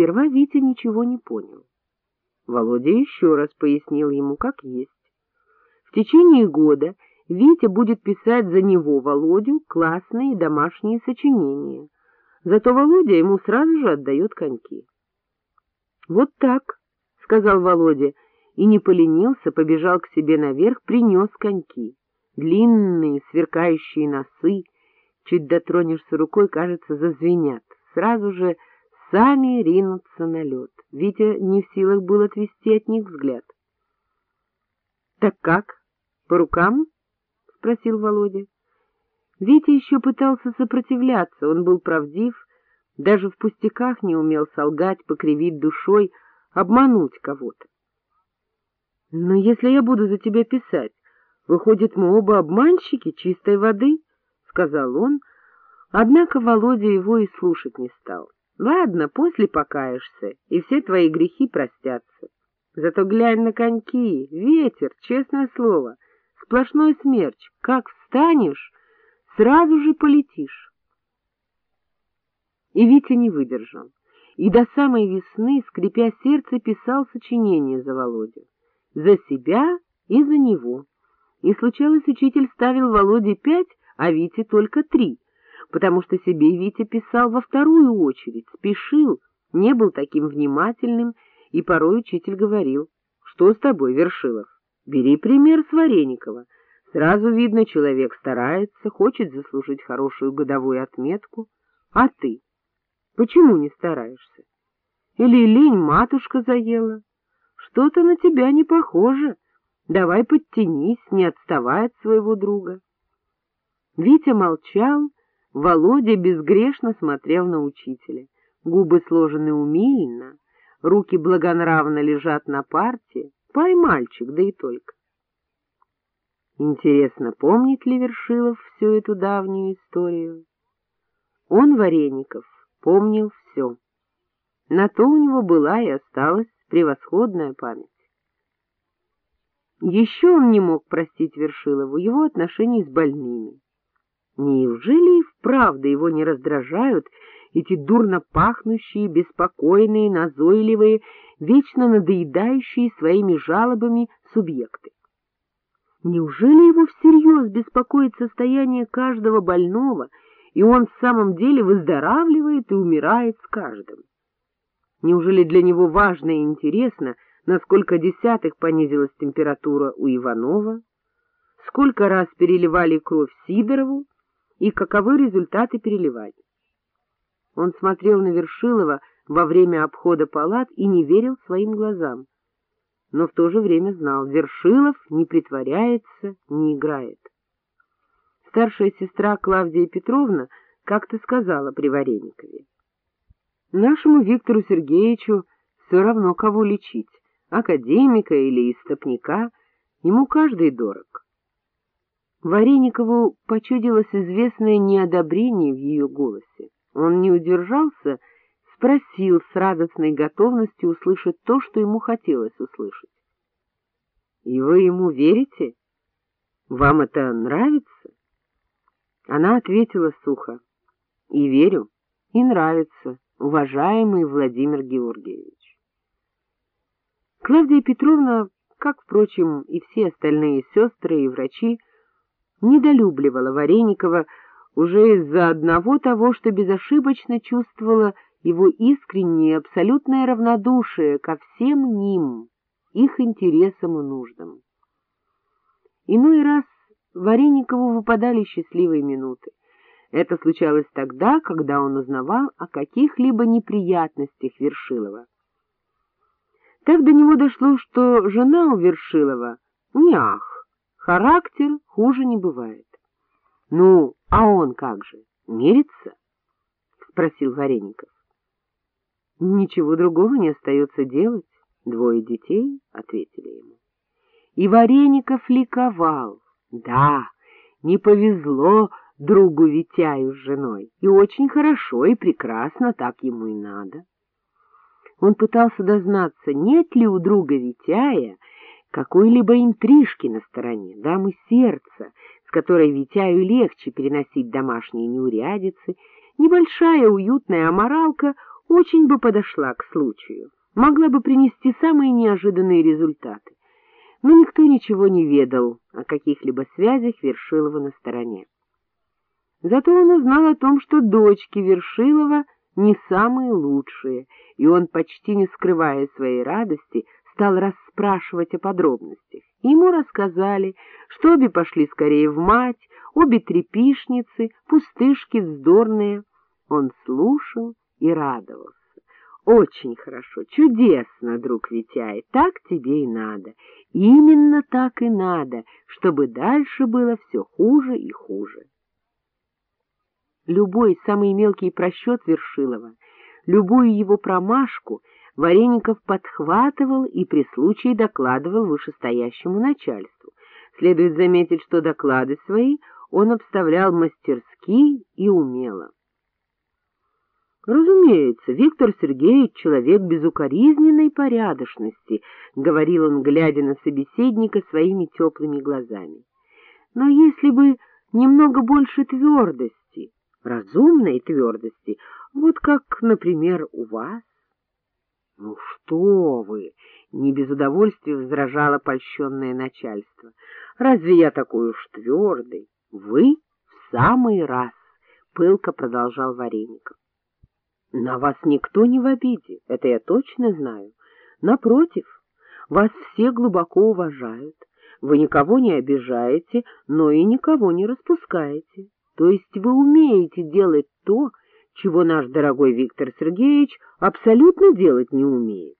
Сперва Витя ничего не понял. Володя еще раз пояснил ему, как есть. В течение года Витя будет писать за него, Володю, классные домашние сочинения. Зато Володя ему сразу же отдает коньки. — Вот так, — сказал Володя, и не поленился, побежал к себе наверх, принес коньки. Длинные, сверкающие носы, чуть дотронешься рукой, кажется, зазвенят. Сразу же сами ринутся на лед. Витя не в силах был отвести от них взгляд. — Так как? По рукам? — спросил Володя. Витя еще пытался сопротивляться, он был правдив, даже в пустяках не умел солгать, покривить душой, обмануть кого-то. — Но если я буду за тебя писать, выходит, мы оба обманщики чистой воды, — сказал он, однако Володя его и слушать не стал. — Ладно, после покаешься, и все твои грехи простятся. Зато глянь на коньки, ветер, честное слово, сплошной смерч, как встанешь сразу же полетишь. И Витя не выдержал, и до самой весны, скрипя сердце, писал сочинение за Володю. За себя и за него. И случалось, учитель ставил Володе пять, а Вите только три, потому что себе Витя писал во вторую очередь, спешил, не был таким внимательным, и порой учитель говорил, что с тобой, Вершилов, бери пример с Вареникова, Сразу видно, человек старается, хочет заслужить хорошую годовую отметку. А ты? Почему не стараешься? Или лень матушка заела? Что-то на тебя не похоже. Давай подтянись, не отставай от своего друга. Витя молчал, Володя безгрешно смотрел на учителя. Губы сложены умильно, руки благонравно лежат на парте. Пай мальчик, да и только. Интересно, помнит ли Вершилов всю эту давнюю историю? Он, Вареников, помнил все. На то у него была и осталась превосходная память. Еще он не мог простить Вершилову его отношений с больными. Неужели и вправду его не раздражают эти дурно пахнущие, беспокойные, назойливые, вечно надоедающие своими жалобами субъекты? Неужели его всерьез беспокоит состояние каждого больного, и он в самом деле выздоравливает и умирает с каждым? Неужели для него важно и интересно, насколько десятых понизилась температура у Иванова, сколько раз переливали кровь Сидорову и каковы результаты переливания? Он смотрел на Вершилова во время обхода палат и не верил своим глазам но в то же время знал, Вершилов не притворяется, не играет. Старшая сестра Клавдия Петровна как-то сказала при Вареникове. Нашему Виктору Сергеевичу все равно кого лечить, академика или истопника, ему каждый дорог. Вареникову почудилось известное неодобрение в ее голосе. Он не удержался спросил с радостной готовностью услышать то, что ему хотелось услышать. — И вы ему верите? Вам это нравится? Она ответила сухо. — И верю, и нравится, уважаемый Владимир Георгиевич. Клавдия Петровна, как, впрочем, и все остальные сестры и врачи, недолюбливала Вареникова уже из-за одного того, что безошибочно чувствовала его искреннее абсолютное равнодушие ко всем ним, их интересам и нуждам. Иной раз Вареникову выпадали счастливые минуты. Это случалось тогда, когда он узнавал о каких-либо неприятностях Вершилова. Так до него дошло, что жена у Вершилова не характер хуже не бывает. — Ну, а он как же, мирится? — спросил Вареников. Ничего другого не остается делать. Двое детей ответили ему. И Вареников ликовал. Да, не повезло другу Витяю с женой, и очень хорошо и прекрасно, так ему и надо. Он пытался дознаться, нет ли у друга Витяя какой-либо интрижки на стороне, дамы сердца, с которой Витяю легче переносить домашние неурядицы, небольшая уютная аморалка — очень бы подошла к случаю, могла бы принести самые неожиданные результаты. Но никто ничего не ведал о каких-либо связях Вершилова на стороне. Зато он узнал о том, что дочки Вершилова не самые лучшие, и он, почти не скрывая своей радости, стал расспрашивать о подробностях. Ему рассказали, что обе пошли скорее в мать, обе трепишницы, пустышки вздорные. Он слушал и радовался. Очень хорошо, чудесно, друг Витяй, так тебе и надо. Именно так и надо, чтобы дальше было все хуже и хуже. Любой самый мелкий просчет Вершилова, любую его промашку Вареников подхватывал и при случае докладывал вышестоящему начальству. Следует заметить, что доклады свои он обставлял мастерски и умело. Разумеется, Виктор Сергеевич — человек безукоризненной порядочности, — говорил он, глядя на собеседника своими теплыми глазами. Но если бы немного больше твердости, разумной твердости, вот как, например, у вас. — Ну что вы! — не без удовольствия возражало польщенное начальство. — Разве я такой уж твердый? — Вы в самый раз! — пылко продолжал Вареников. — На вас никто не в обиде, это я точно знаю. Напротив, вас все глубоко уважают. Вы никого не обижаете, но и никого не распускаете. То есть вы умеете делать то, чего наш дорогой Виктор Сергеевич абсолютно делать не умеет.